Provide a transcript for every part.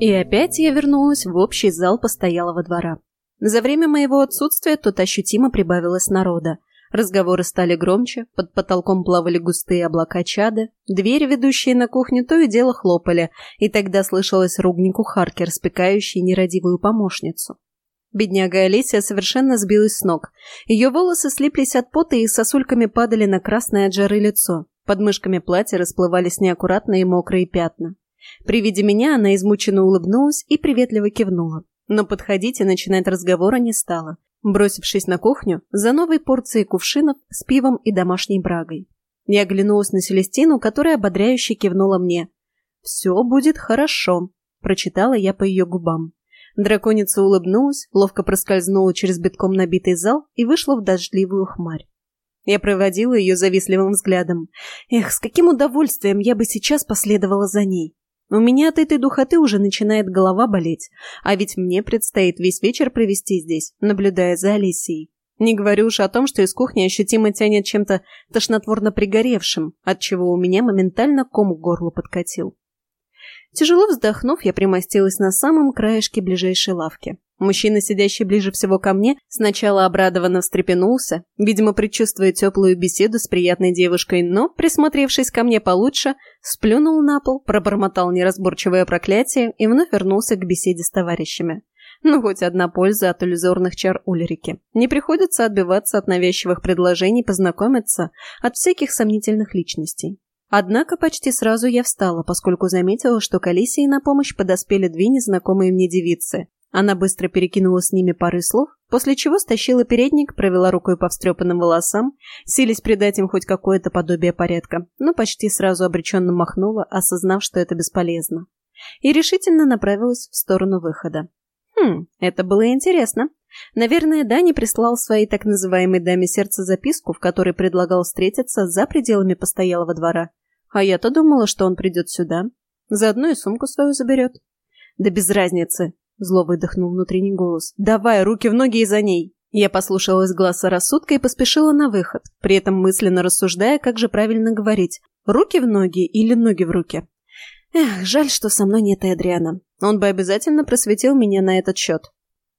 И опять я вернулась в общий зал постоялого двора. За время моего отсутствия тут ощутимо прибавилось народа. Разговоры стали громче, под потолком плавали густые облака чада, двери, ведущие на кухню, то и дело хлопали, и тогда слышалась ругни кухарки, распекающей нерадивую помощницу. Бедняга Алисия совершенно сбилась с ног. Ее волосы слиплись от пота и сосульками падали на красное от жары лицо. Под мышками платья расплывались неаккуратные мокрые пятна. При виде меня она измученно улыбнулась и приветливо кивнула. Но подходить и начинать разговора не стала, бросившись на кухню за новой порцией кувшинов с пивом и домашней брагой. Я оглянулась на Селестину, которая ободряюще кивнула мне. «Все будет хорошо», – прочитала я по ее губам. Драконица улыбнулась, ловко проскользнула через битком набитый зал и вышла в дождливую хмарь. Я проводила ее завистливым взглядом. Эх, с каким удовольствием я бы сейчас последовала за ней. У меня от этой духоты уже начинает голова болеть, а ведь мне предстоит весь вечер провести здесь, наблюдая за Алисией. Не говорю уж о том, что из кухни ощутимо тянет чем-то тошнотворно пригоревшим, отчего у меня моментально ком к горлу подкатил. Тяжело вздохнув, я примостилась на самом краешке ближайшей лавки. Мужчина, сидящий ближе всего ко мне, сначала обрадованно встрепенулся, видимо, предчувствуя теплую беседу с приятной девушкой, но, присмотревшись ко мне получше, сплюнул на пол, пробормотал неразборчивое проклятие и вновь вернулся к беседе с товарищами. Ну, хоть одна польза от иллюзорных чар Ульрики. Не приходится отбиваться от навязчивых предложений познакомиться от всяких сомнительных личностей. Однако почти сразу я встала, поскольку заметила, что к Алисии на помощь подоспели две незнакомые мне девицы, она быстро перекинула с ними пары слов, после чего стащила передник, провела рукой по встрепанным волосам, сились придать им хоть какое-то подобие порядка, но почти сразу обреченно махнула, осознав, что это бесполезно. И решительно направилась в сторону выхода. Хм, это было интересно. Наверное, Дани прислал своей так называемой даме сердца записку, в которой предлагал встретиться за пределами постоялого двора. А я-то думала, что он придет сюда. Заодно и сумку свою заберет. Да без разницы, Зло выдохнул внутренний голос. «Давай, руки в ноги и за ней!» Я послушалась глаза рассудка и поспешила на выход, при этом мысленно рассуждая, как же правильно говорить. Руки в ноги или ноги в руки? Эх, жаль, что со мной нет Адриана. Он бы обязательно просветил меня на этот счет.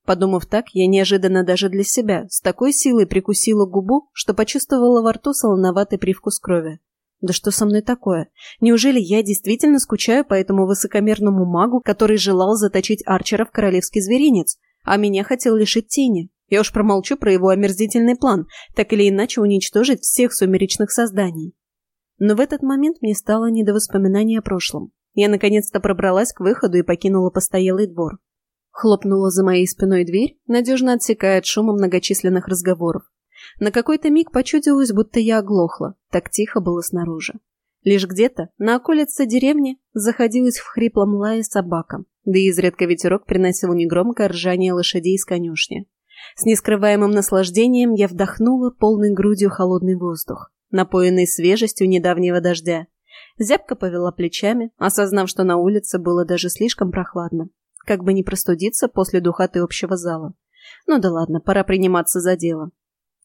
Подумав так, я неожиданно даже для себя с такой силой прикусила губу, что почувствовала во рту солоноватый привкус крови. Да что со мной такое? Неужели я действительно скучаю по этому высокомерному магу, который желал заточить Арчера в королевский зверинец, а меня хотел лишить тени? Я уж промолчу про его омерзительный план, так или иначе уничтожить всех сумеречных созданий. Но в этот момент мне стало не до воспоминаний о прошлом. Я наконец-то пробралась к выходу и покинула постоялый двор. Хлопнула за моей спиной дверь, надежно отсекая от шума многочисленных разговоров. На какой-то миг почудилось, будто я оглохла, так тихо было снаружи. Лишь где-то, на околице деревни, заходилась в хриплом лае собака, да и изредка ветерок приносил негромкое ржание лошадей из конюшни. С нескрываемым наслаждением я вдохнула полной грудью холодный воздух, напоенный свежестью недавнего дождя. Зябко повела плечами, осознав, что на улице было даже слишком прохладно. Как бы не простудиться после духоты общего зала. Ну да ладно, пора приниматься за дело.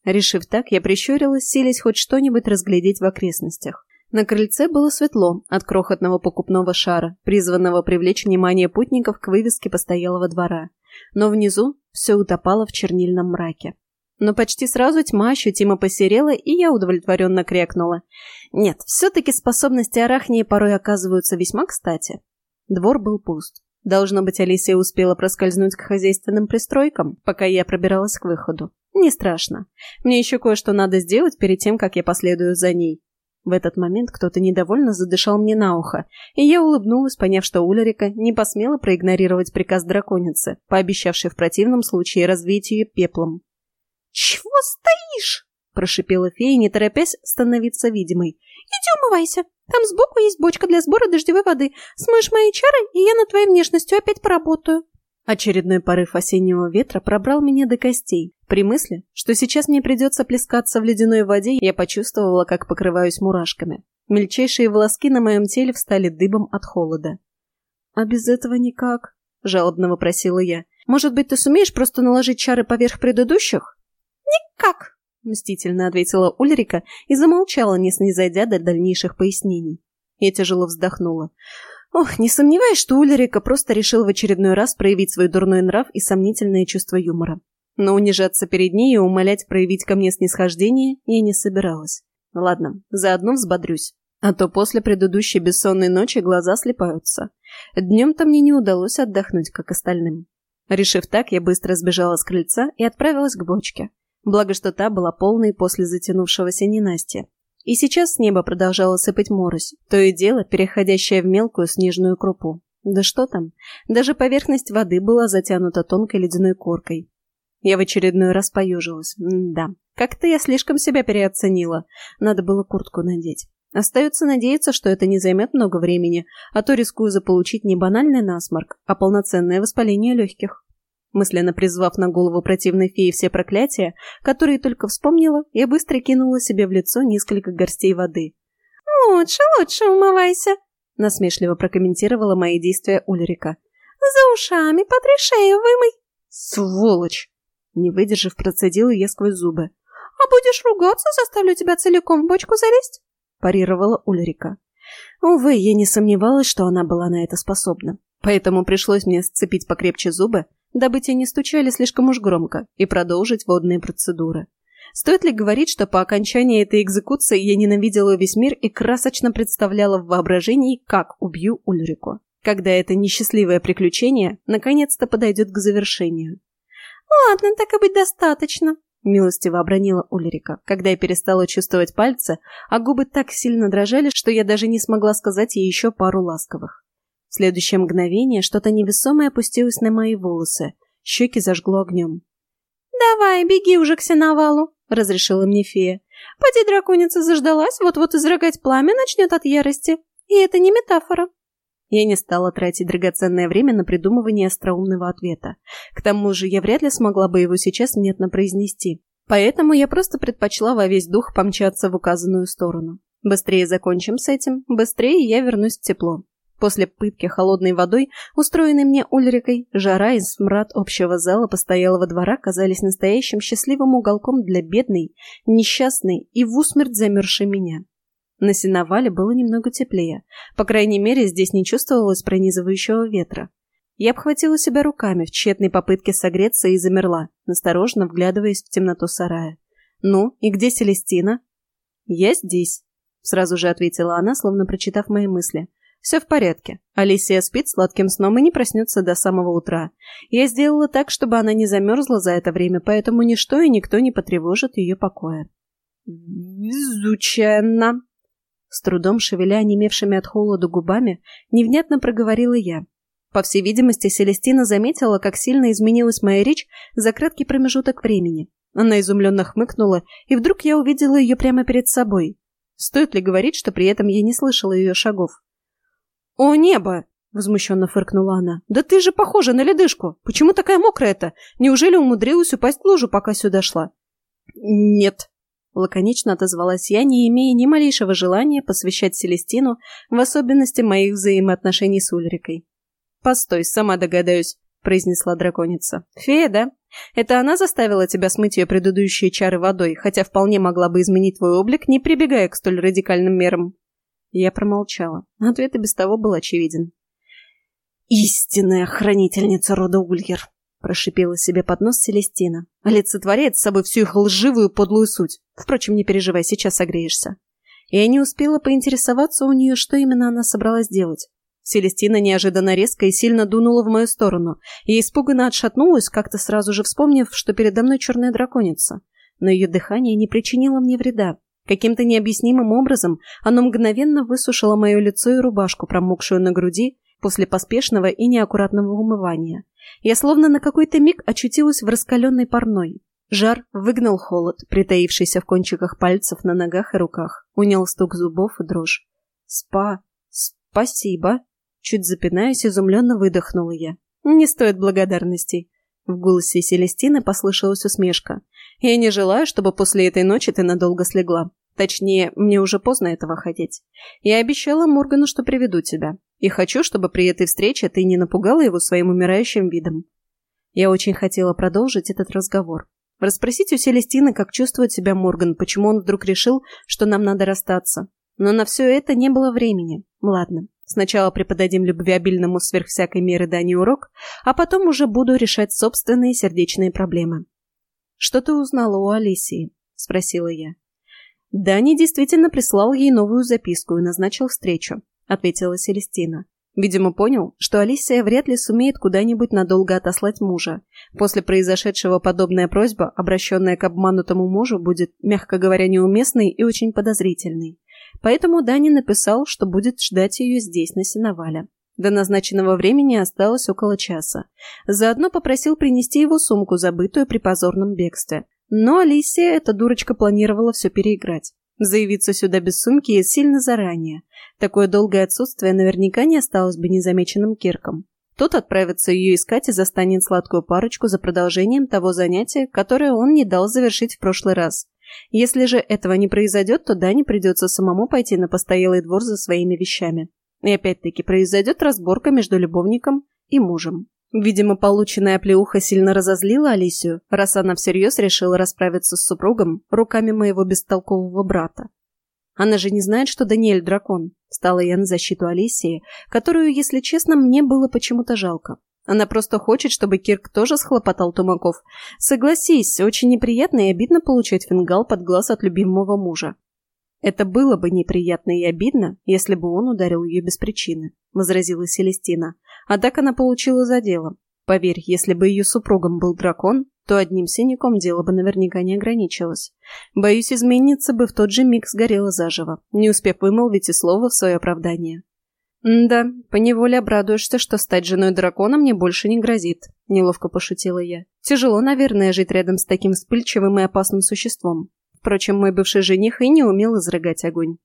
Решив так, я прищурилась, силясь хоть что-нибудь разглядеть в окрестностях. На крыльце было светло от крохотного покупного шара, призванного привлечь внимание путников к вывеске постоялого двора. Но внизу все утопало в чернильном мраке. Но почти сразу тьма ощутимо посерела, и я удовлетворенно крякнула. Нет, все-таки способности арахнии порой оказываются весьма кстати. Двор был пуст. Должно быть, Алисия успела проскользнуть к хозяйственным пристройкам, пока я пробиралась к выходу. Не страшно. Мне еще кое-что надо сделать перед тем, как я последую за ней. В этот момент кто-то недовольно задышал мне на ухо, и я улыбнулась, поняв, что Улерика не посмела проигнорировать приказ драконицы, пообещавшей в противном случае развеять ее пеплом. «Чего стоишь?» – прошипела фея, не торопясь становиться видимой. «Иди умывайся. Там сбоку есть бочка для сбора дождевой воды. Смоешь мои чары, и я над твоей внешностью опять поработаю». Очередной порыв осеннего ветра пробрал меня до костей. При мысли, что сейчас мне придется плескаться в ледяной воде, я почувствовала, как покрываюсь мурашками. Мельчайшие волоски на моем теле встали дыбом от холода. «А без этого никак?» – жалобно вопросила я. «Может быть, ты сумеешь просто наложить чары поверх предыдущих?» «Никак!» – мстительно ответила Ульрика и замолчала, не снизойдя до дальнейших пояснений. Я тяжело вздохнула. Ох, не сомневаюсь, что Ульрика просто решил в очередной раз проявить свой дурной нрав и сомнительное чувство юмора. Но унижаться перед ней и умолять проявить ко мне снисхождение я не собиралась. Ладно, заодно взбодрюсь. А то после предыдущей бессонной ночи глаза слепаются. Днем-то мне не удалось отдохнуть, как остальным. Решив так, я быстро сбежала с крыльца и отправилась к бочке. Благо, что та была полной после затянувшегося ненастья. И сейчас с неба продолжала сыпать морось, то и дело переходящее в мелкую снежную крупу. Да что там, даже поверхность воды была затянута тонкой ледяной коркой. Я в очередной раз поежилась. М да, как-то я слишком себя переоценила. Надо было куртку надеть. Остается надеяться, что это не займет много времени, а то рискую заполучить не банальный насморк, а полноценное воспаление легких. Мысленно призвав на голову противной феи все проклятия, которые только вспомнила, я быстро кинула себе в лицо несколько горстей воды. «Лучше, лучше умывайся», — насмешливо прокомментировала мои действия Ульрика. «За ушами потри шею вымой». «Сволочь!» Не выдержав, процедила я сквозь зубы. «А будешь ругаться, заставлю тебя целиком в бочку залезть?» парировала Ульрика. Увы, я не сомневалась, что она была на это способна. Поэтому пришлось мне сцепить покрепче зубы, дабы те не стучали слишком уж громко, и продолжить водные процедуры. Стоит ли говорить, что по окончании этой экзекуции я ненавидела весь мир и красочно представляла в воображении, как убью Ульрику, когда это несчастливое приключение наконец-то подойдет к завершению. «Ладно, так и быть достаточно», милостиво обронила Ульрика, когда я перестала чувствовать пальцы, а губы так сильно дрожали, что я даже не смогла сказать ей еще пару ласковых. В следующее мгновение что-то невесомое опустилось на мои волосы, щеки зажгло огнем. «Давай, беги уже к сеновалу», — разрешила мне фея. «Поди драконица заждалась, вот-вот изрыгать пламя начнет от ярости. И это не метафора». Я не стала тратить драгоценное время на придумывание остроумного ответа. К тому же я вряд ли смогла бы его сейчас внятно произнести. Поэтому я просто предпочла во весь дух помчаться в указанную сторону. Быстрее закончим с этим, быстрее я вернусь в тепло. После пытки холодной водой, устроенной мне Ульрикой, жара и смрад общего зала постоялого двора казались настоящим счастливым уголком для бедной, несчастной и в усмерть замерзшей меня. На сеновале было немного теплее. По крайней мере, здесь не чувствовалось пронизывающего ветра. Я обхватила себя руками в тщетной попытке согреться и замерла, настороженно вглядываясь в темноту сарая. «Ну, и где Селестина?» «Я здесь», — сразу же ответила она, словно прочитав мои мысли. «Все в порядке. Алисия спит сладким сном и не проснется до самого утра. Я сделала так, чтобы она не замерзла за это время, поэтому ничто и никто не потревожит ее покоя». «Везучая с трудом шевеля онемевшими от холода губами, невнятно проговорила я. По всей видимости, Селестина заметила, как сильно изменилась моя речь за краткий промежуток времени. Она изумленно хмыкнула, и вдруг я увидела ее прямо перед собой. Стоит ли говорить, что при этом я не слышала ее шагов? «О, небо!» — возмущенно фыркнула она. «Да ты же похожа на ледышку! Почему такая мокрая-то? Неужели умудрилась упасть в лужу, пока сюда шла?» «Нет», Лаконично отозвалась я, не имея ни малейшего желания посвящать Селестину в особенности моих взаимоотношений с Ульрикой. «Постой, сама догадаюсь», — произнесла драконица. «Фея, да? Это она заставила тебя смыть ее предыдущие чары водой, хотя вполне могла бы изменить твой облик, не прибегая к столь радикальным мерам». Я промолчала. Ответ и без того был очевиден. «Истинная хранительница рода Ульер», Прошипела себе под нос Селестина. Олицетворяет с собой всю их лживую подлую суть. Впрочем, не переживай, сейчас согреешься. Я не успела поинтересоваться у нее, что именно она собралась делать. Селестина неожиданно резко и сильно дунула в мою сторону. Я испуганно отшатнулась, как-то сразу же вспомнив, что передо мной черная драконица. Но ее дыхание не причинило мне вреда. Каким-то необъяснимым образом оно мгновенно высушило мое лицо и рубашку, промокшую на груди, после поспешного и неаккуратного умывания. Я словно на какой-то миг очутилась в раскаленной парной. Жар выгнал холод, притаившийся в кончиках пальцев на ногах и руках, унял стук зубов и дрожь. «Спа... спасибо!» Чуть запинаясь, изумленно выдохнула я. «Не стоит благодарностей!» В голосе Селестины послышалась усмешка. «Я не желаю, чтобы после этой ночи ты надолго слегла. Точнее, мне уже поздно этого хотеть. Я обещала Моргану, что приведу тебя. И хочу, чтобы при этой встрече ты не напугала его своим умирающим видом. Я очень хотела продолжить этот разговор. Расспросить у Селестины, как чувствует себя Морган, почему он вдруг решил, что нам надо расстаться. Но на все это не было времени. Ладно, сначала преподадим любвеобильному сверх всякой меры Дани урок, а потом уже буду решать собственные сердечные проблемы. «Что ты узнала у Алисии?» – спросила я. «Дани действительно прислал ей новую записку и назначил встречу», – ответила Селестина. Видимо, понял, что Алисия вряд ли сумеет куда-нибудь надолго отослать мужа. После произошедшего подобная просьба, обращенная к обманутому мужу, будет, мягко говоря, неуместной и очень подозрительной. Поэтому Дани написал, что будет ждать ее здесь, на сеновале. До назначенного времени осталось около часа. Заодно попросил принести его сумку, забытую при позорном бегстве. Но Алисия, эта дурочка, планировала все переиграть. Заявиться сюда без сумки сильно заранее. Такое долгое отсутствие наверняка не осталось бы незамеченным Кирком. Тот отправится ее искать и застанет сладкую парочку за продолжением того занятия, которое он не дал завершить в прошлый раз. Если же этого не произойдет, то Дане придется самому пойти на постоялый двор за своими вещами. И опять-таки произойдет разборка между любовником и мужем. Видимо, полученная плеуха сильно разозлила Алисию, раз она всерьез решила расправиться с супругом руками моего бестолкового брата. Она же не знает, что Даниэль дракон. Стала я на защиту Алисии, которую, если честно, мне было почему-то жалко. Она просто хочет, чтобы Кирк тоже схлопотал тумаков. Согласись, очень неприятно и обидно получать фингал под глаз от любимого мужа. Это было бы неприятно и обидно, если бы он ударил ее без причины, возразила Селестина. А так она получила за дело. Поверь, если бы ее супругом был дракон, то одним синяком дело бы наверняка не ограничилось. Боюсь, изменница бы в тот же миг сгорела заживо, не успев вымолвить и слова в свое оправдание. «Да, поневоле обрадуешься, что стать женой дракона мне больше не грозит», — неловко пошутила я. «Тяжело, наверное, жить рядом с таким вспыльчивым и опасным существом. Впрочем, мой бывший жених и не умел изрыгать огонь».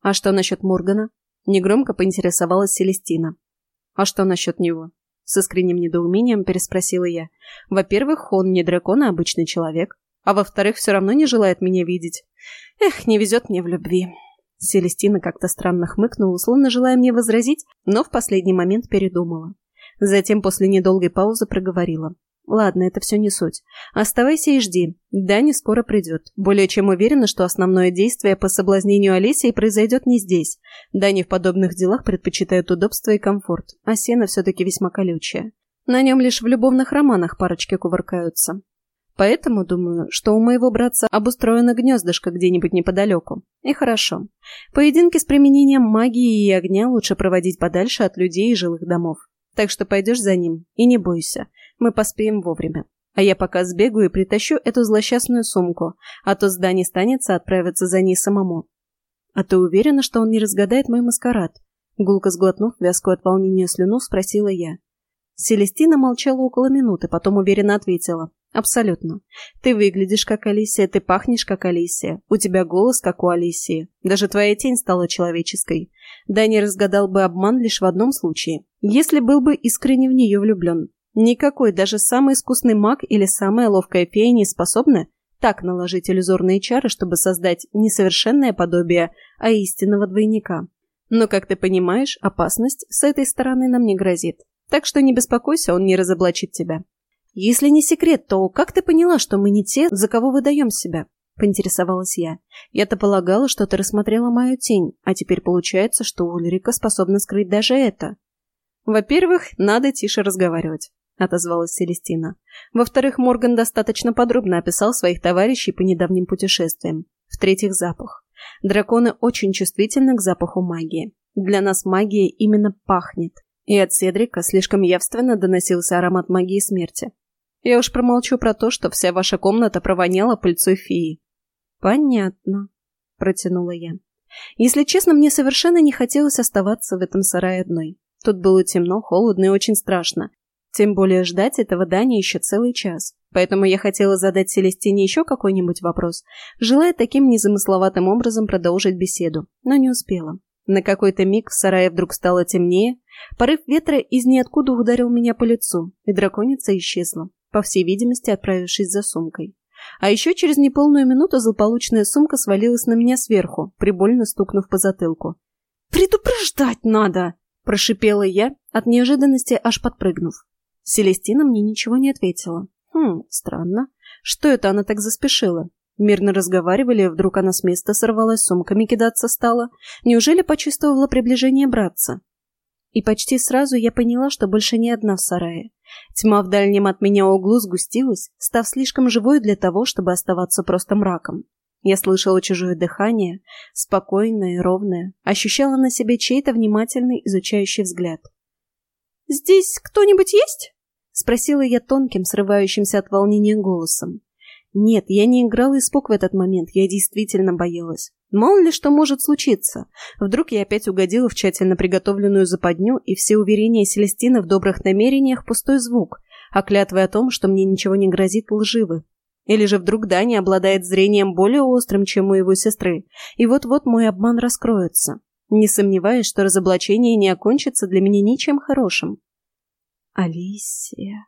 «А что насчет Моргана?» — негромко поинтересовалась Селестина. «А что насчет него?» С искренним недоумением переспросила я. Во-первых, он не дракон, а обычный человек. А во-вторых, все равно не желает меня видеть. Эх, не везет мне в любви. Селестина как-то странно хмыкнула, словно желая мне возразить, но в последний момент передумала. Затем после недолгой паузы проговорила. Ладно, это все не суть. Оставайся и жди. Дани скоро придет. Более чем уверена, что основное действие по соблазнению Олесии произойдет не здесь. Дани в подобных делах предпочитает удобство и комфорт, а сено все-таки весьма колючее. На нем лишь в любовных романах парочки кувыркаются. Поэтому думаю, что у моего братца обустроено гнездышко где-нибудь неподалеку. И хорошо. Поединки с применением магии и огня лучше проводить подальше от людей и жилых домов. Так что пойдешь за ним и не бойся. Мы поспеем вовремя. А я пока сбегаю и притащу эту злосчастную сумку, а то Сда не станется отправиться за ней самому. А ты уверена, что он не разгадает мой маскарад? Гулко сглотнув вязкую от волнения слюну, спросила я. Селестина молчала около минуты, потом уверенно ответила. «Абсолютно. Ты выглядишь как Алисия, ты пахнешь как Алисия, у тебя голос как у Алисии. Даже твоя тень стала человеческой. Да не разгадал бы обман лишь в одном случае, если был бы искренне в нее влюблен. Никакой, даже самый искусный маг или самая ловкая фея не способны так наложить иллюзорные чары, чтобы создать не совершенное подобие, а истинного двойника. Но, как ты понимаешь, опасность с этой стороны нам не грозит. Так что не беспокойся, он не разоблачит тебя. Если не секрет, то как ты поняла, что мы не те, за кого выдаем себя? Поинтересовалась я. Я-то полагала, что ты рассмотрела мою тень, а теперь получается, что Ульрика способна скрыть даже это. Во-первых, надо тише разговаривать. — отозвалась Селестина. «Во-вторых, Морган достаточно подробно описал своих товарищей по недавним путешествиям. В-третьих, запах. Драконы очень чувствительны к запаху магии. Для нас магия именно пахнет. И от Седрика слишком явственно доносился аромат магии смерти. Я уж промолчу про то, что вся ваша комната провоняла пыльцой феи». «Понятно», — протянула я. «Если честно, мне совершенно не хотелось оставаться в этом сарае одной. Тут было темно, холодно и очень страшно. Тем более ждать этого Дани еще целый час. Поэтому я хотела задать Селестине еще какой-нибудь вопрос, желая таким незамысловатым образом продолжить беседу, но не успела. На какой-то миг в сарае вдруг стало темнее, порыв ветра из ниоткуда ударил меня по лицу, и драконица исчезла, по всей видимости, отправившись за сумкой. А еще через неполную минуту злополучная сумка свалилась на меня сверху, прибольно стукнув по затылку. «Предупреждать надо!» – прошипела я, от неожиданности аж подпрыгнув. Селестина мне ничего не ответила. Хм, странно. Что это она так заспешила? Мирно разговаривали, вдруг она с места сорвалась, сумками кидаться стала. Неужели почувствовала приближение братца? И почти сразу я поняла, что больше не одна в сарае. Тьма в дальнем от меня углу сгустилась, став слишком живой для того, чтобы оставаться просто мраком. Я слышала чужое дыхание, спокойное и ровное, ощущала на себе чей-то внимательный, изучающий взгляд. «Здесь кто-нибудь есть?» — спросила я тонким, срывающимся от волнения голосом. Нет, я не играла испуг в этот момент, я действительно боялась. Мало ли что может случиться. Вдруг я опять угодила в тщательно приготовленную западню, и все уверения Селестины в добрых намерениях – пустой звук, а клятвы о том, что мне ничего не грозит, лживы. Или же вдруг Дани обладает зрением более острым, чем у его сестры, и вот-вот мой обман раскроется. Не сомневаюсь, что разоблачение не окончится для меня ничем хорошим. Алисия...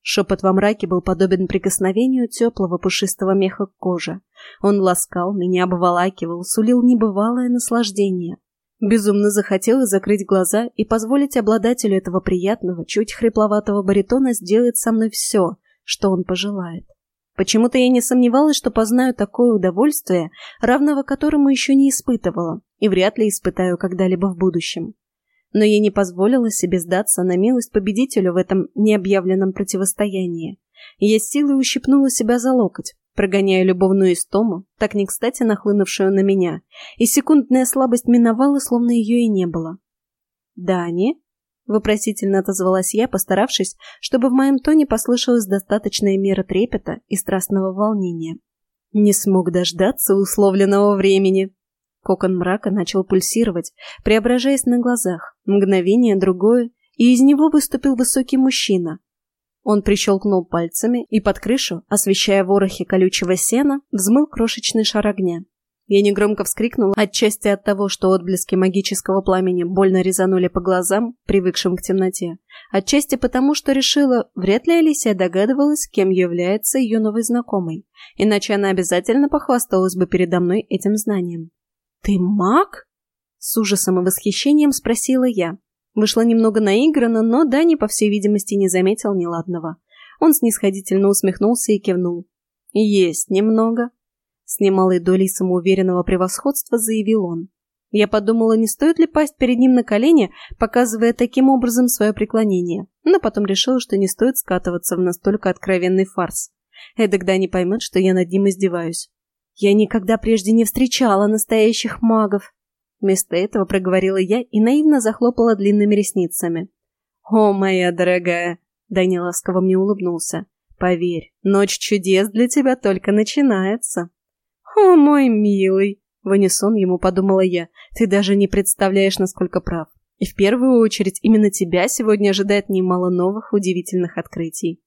Шепот во мраке был подобен прикосновению теплого пушистого меха к коже. Он ласкал, меня обволакивал, сулил небывалое наслаждение. Безумно захотелось закрыть глаза и позволить обладателю этого приятного, чуть хрипловатого баритона сделать со мной все, что он пожелает. Почему-то я не сомневалась, что познаю такое удовольствие, равного которому еще не испытывала, и вряд ли испытаю когда-либо в будущем но я не позволила себе сдаться на милость победителю в этом необъявленном противостоянии. Я силой ущипнула себя за локоть, прогоняя любовную истому, так не кстати нахлынувшую на меня, и секундная слабость миновала, словно ее и не было. «Дани?» — вопросительно отозвалась я, постаравшись, чтобы в моем тоне послышалась достаточная мера трепета и страстного волнения. Не смог дождаться условленного времени. Кокон мрака начал пульсировать, преображаясь на глазах. Мгновение другое, и из него выступил высокий мужчина. Он прищелкнул пальцами, и под крышу, освещая ворохи колючего сена, взмыл крошечный шар огня. Я негромко вскрикнула, отчасти от того, что отблески магического пламени больно резанули по глазам, привыкшим к темноте, отчасти потому, что решила, вряд ли Алисия догадывалась, кем является ее новый знакомый, иначе она обязательно похвасталась бы передо мной этим знанием. «Ты маг?» С ужасом и восхищением спросила я. Вышла немного наигранно, но Дани, по всей видимости, не заметил неладного. Он снисходительно усмехнулся и кивнул. «Есть немного», — с немалой долей самоуверенного превосходства заявил он. Я подумала, не стоит ли пасть перед ним на колени, показывая таким образом свое преклонение, но потом решила, что не стоит скатываться в настолько откровенный фарс. Эдак Дани поймет, что я над ним издеваюсь. Я никогда прежде не встречала настоящих магов. Вместо этого проговорила я и наивно захлопала длинными ресницами. «О, моя дорогая!» Дани ласково мне улыбнулся. «Поверь, ночь чудес для тебя только начинается». «О, мой милый!» В унисон ему подумала я. «Ты даже не представляешь, насколько прав. И в первую очередь именно тебя сегодня ожидает немало новых удивительных открытий».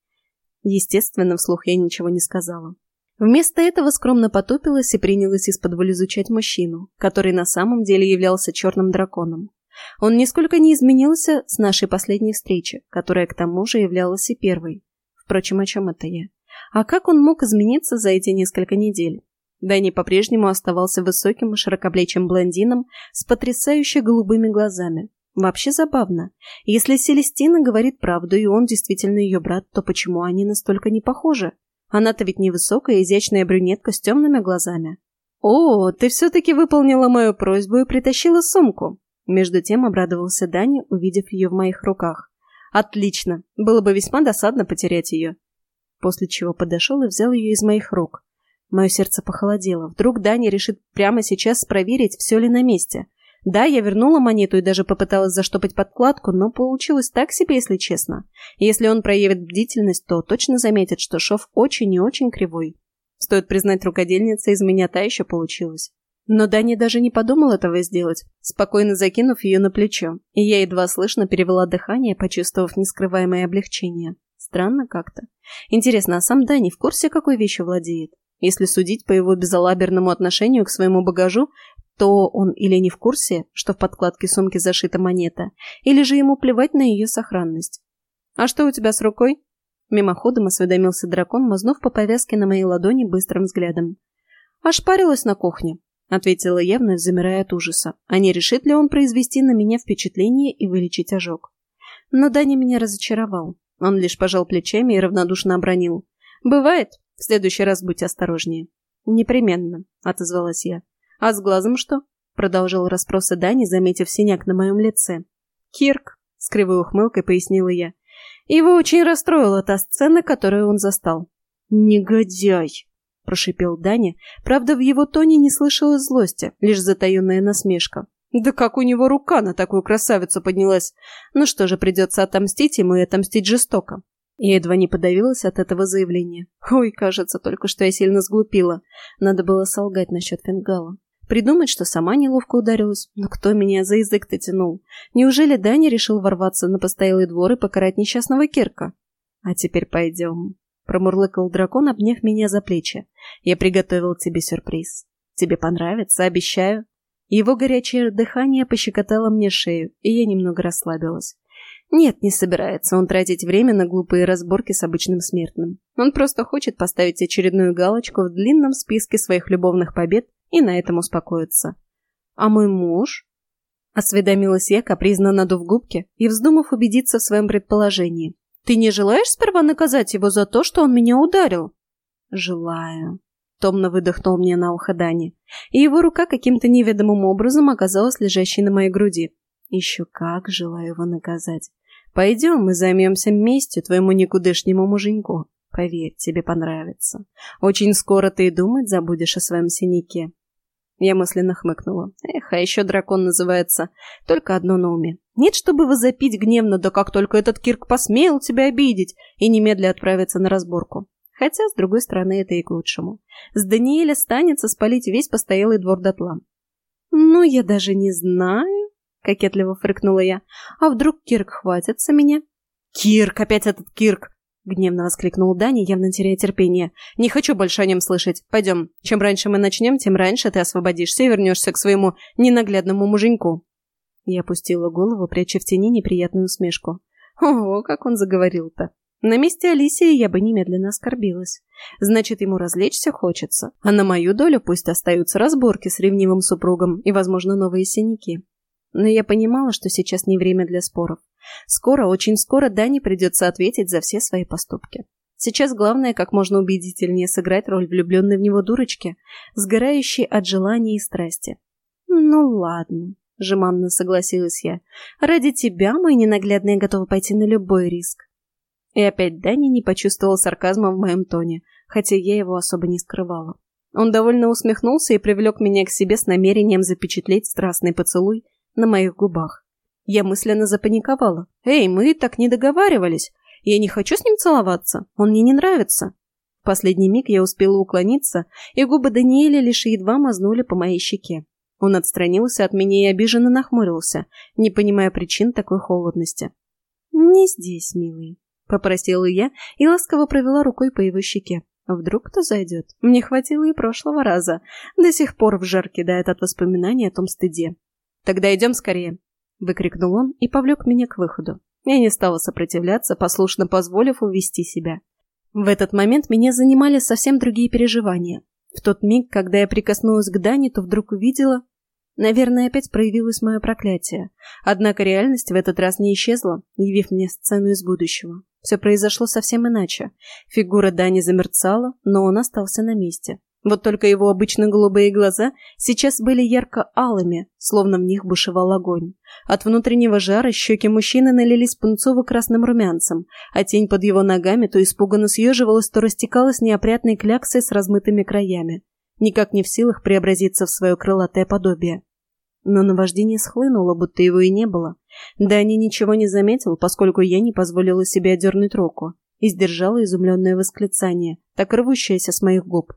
Естественно, вслух я ничего не сказала. Вместо этого скромно потупилась и принялась из-под изучать мужчину, который на самом деле являлся черным драконом. Он нисколько не изменился с нашей последней встречи, которая к тому же являлась и первой. Впрочем, о чем это я? А как он мог измениться за эти несколько недель? Дани по-прежнему оставался высоким и широкоплечим блондином с потрясающе голубыми глазами. Вообще забавно. Если Селестина говорит правду, и он действительно ее брат, то почему они настолько не похожи? Она-то ведь невысокая, изящная брюнетка с темными глазами. «О, ты все-таки выполнила мою просьбу и притащила сумку!» Между тем обрадовался Дани, увидев ее в моих руках. «Отлично! Было бы весьма досадно потерять ее!» После чего подошел и взял ее из моих рук. Мое сердце похолодело. Вдруг Дани решит прямо сейчас проверить, все ли на месте. Да, я вернула монету и даже попыталась заштопать подкладку, но получилось так себе, если честно. Если он проявит бдительность, то точно заметит, что шов очень и очень кривой. Стоит признать, рукодельница из меня та еще получилась. Но Дани даже не подумал этого сделать, спокойно закинув ее на плечо, и я едва слышно перевела дыхание, почувствовав нескрываемое облегчение. Странно как-то. Интересно, а сам Дани в курсе, какой вещью владеет? Если судить по его безалаберному отношению к своему багажу, то он или не в курсе, что в подкладке сумки зашита монета, или же ему плевать на ее сохранность. «А что у тебя с рукой?» Мимоходом осведомился дракон, мазнув по повязке на моей ладони быстрым взглядом. «Ошпарилась на кухне», — ответила я, вновь замирая от ужаса. «А не решит ли он произвести на меня впечатление и вылечить ожог?» Но Даня меня разочаровал. Он лишь пожал плечами и равнодушно обронил. «Бывает. В следующий раз будь осторожнее». «Непременно», — отозвалась я. «А с глазом что?» — продолжил расспросы Дани, заметив синяк на моем лице. «Кирк», — с кривой ухмылкой пояснила я. Его очень расстроила та сцена, которую он застал. «Негодяй!» — прошипел Даня. Правда, в его тоне не слышалось злости, лишь затаенная насмешка. Да как у него рука на такую красавицу поднялась! Ну что же, придется отомстить ему и отомстить жестоко. Я едва не подавилась от этого заявления. Ой, кажется, только что я сильно сглупила. Надо было солгать насчет фингала. Придумать, что сама неловко ударилась. Но кто меня за язык-то тянул? Неужели Даня решил ворваться на постоялый двор и покарать несчастного Кирка? А теперь пойдем. Промурлыкал дракон, обняв меня за плечи. Я приготовил тебе сюрприз. Тебе понравится, обещаю. Его горячее дыхание пощекотало мне шею, и я немного расслабилась. Нет, не собирается он тратить время на глупые разборки с обычным смертным. Он просто хочет поставить очередную галочку в длинном списке своих любовных побед и на этом успокоиться. «А мой муж?» Осведомилась я, капризно надув губки и вздумав убедиться в своем предположении. «Ты не желаешь сперва наказать его за то, что он меня ударил?» «Желаю», Томно выдохнул мне на ухо Дани, и его рука каким-то неведомым образом оказалась лежащей на моей груди. Еще как желаю его наказать. Пойдем, мы займемся местью твоему никудышнему муженьку. Поверь, тебе понравится. Очень скоро ты и думать забудешь о своем синяке. Я мысленно хмыкнула. Эх, а еще дракон называется. Только одно на уме. Нет, чтобы возопить гневно, да как только этот Кирк посмел тебя обидеть, и немедля отправиться на разборку. Хотя, с другой стороны, это и к лучшему. С Даниэля станется спалить весь постоялый двор дотла. «Ну, я даже не знаю», — кокетливо фрыкнула я. «А вдруг Кирк хватится меня?» «Кирк! Опять этот Кирк!» — гневно воскликнул Дани, явно теряя терпение. «Не хочу больше о нем слышать. Пойдем. Чем раньше мы начнем, тем раньше ты освободишься и вернешься к своему ненаглядному муженьку». Я опустила голову, пряча в тени неприятную усмешку. «Ого, как он заговорил-то!» На месте Алисии я бы немедленно оскорбилась. Значит, ему развлечься хочется. А на мою долю пусть остаются разборки с ревнивым супругом и, возможно, новые синяки. Но я понимала, что сейчас не время для споров. Скоро, очень скоро Дане придется ответить за все свои поступки. Сейчас главное как можно убедительнее сыграть роль влюбленной в него дурочки, сгорающей от желания и страсти. «Ну ладно», — жеманно согласилась я. «Ради тебя, мой ненаглядный, готова пойти на любой риск. И опять Дани не почувствовал сарказма в моем тоне, хотя я его особо не скрывала. Он довольно усмехнулся и привлек меня к себе с намерением запечатлеть страстный поцелуй на моих губах. Я мысленно запаниковала. «Эй, мы так не договаривались. Я не хочу с ним целоваться. Он мне не нравится». В последний миг я успела уклониться, и губы Даниэля лишь едва мазнули по моей щеке. Он отстранился от меня и обиженно нахмурился, не понимая причин такой холодности. «Не здесь, милый», Попросила я и ласково провела рукой по его щеке. Вдруг кто зайдет? Мне хватило и прошлого раза. До сих пор в жар кидает от воспоминаний о том стыде. «Тогда идем скорее!» — выкрикнул он и повлек меня к выходу. Я не стала сопротивляться, послушно позволив увести себя. В этот момент меня занимали совсем другие переживания. В тот миг, когда я прикоснулась к Дане, то вдруг увидела, Наверное, опять проявилось мое проклятие. Однако реальность в этот раз не исчезла, явив мне сцену из будущего. Все произошло совсем иначе. Фигура Дани замерцала, но он остался на месте. Вот только его обычно голубые глаза сейчас были ярко-алыми, словно в них бушевал огонь. От внутреннего жара щеки мужчины налились пунцово-красным румянцем, а тень под его ногами то испуганно съеживалась, то растекалась неопрятной кляксой с размытыми краями, никак не в силах преобразиться в свое крылатое подобие. Но наваждение схлынуло, будто его и не было. Дани ничего не заметил, поскольку я не позволила себе одернуть руку и сдержала изумленное восклицание, так рвущееся с моих губ.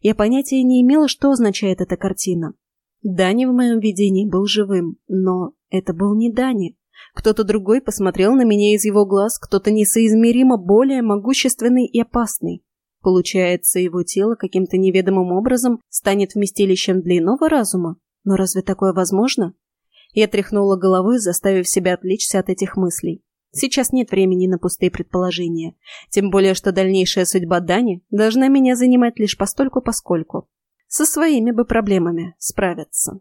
Я понятия не имела, что означает эта картина. Дани в моем видении был живым, но это был не Дани. Кто-то другой посмотрел на меня из его глаз, кто-то несоизмеримо более могущественный и опасный. Получается, его тело каким-то неведомым образом станет вместилищем для иного разума? Но разве такое возможно? Я тряхнула головой, заставив себя отвлечься от этих мыслей. Сейчас нет времени на пустые предположения. Тем более, что дальнейшая судьба Дани должна меня занимать лишь постольку-поскольку. Со своими бы проблемами справиться.